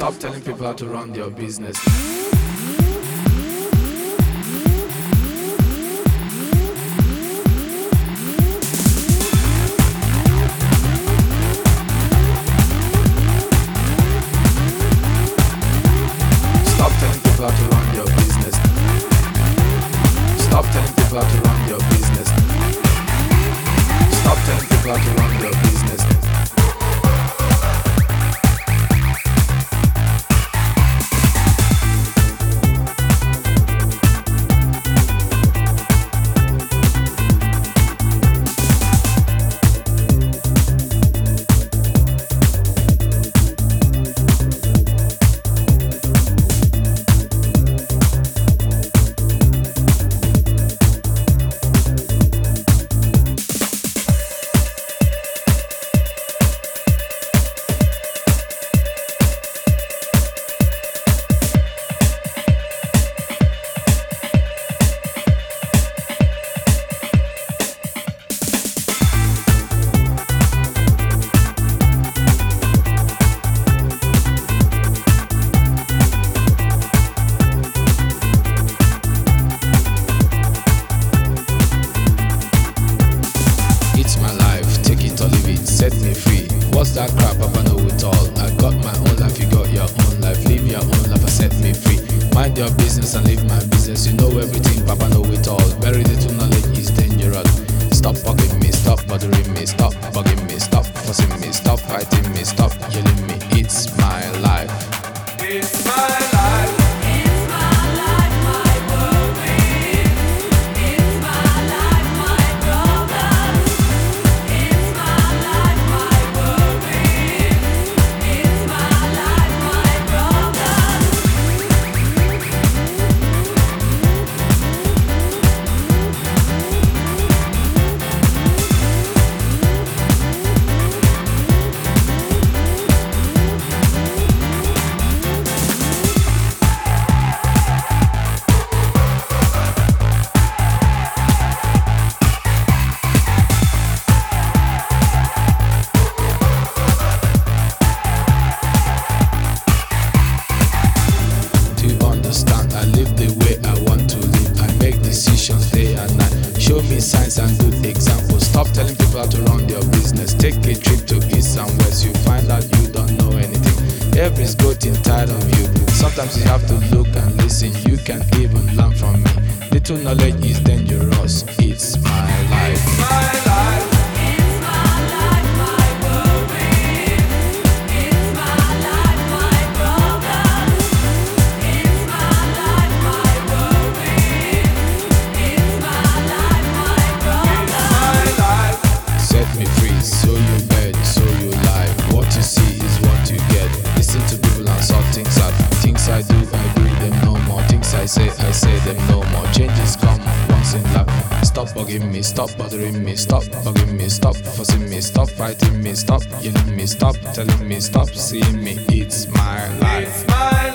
Stop telling people how to run their business. Stop telling people how to run their business. Stop telling people how to run What's that crap? Papa know it all. I got my own life, you got your own life. Live your own life and set me free. Mind your business and live my business. You know everything, Papa know it all. Very little Stop telling people how to run their business. Take a trip to east and west. You find out you don't know anything. Every's growth inside of you. Sometimes you have to look and listen. You can even learn from me. Little knowledge is dangerous. Bugging me, stop bothering me, stop bugging me, stop fussing me, stop fighting me, stop yelling me, stop telling me, stop seeing me. It's my life. It's my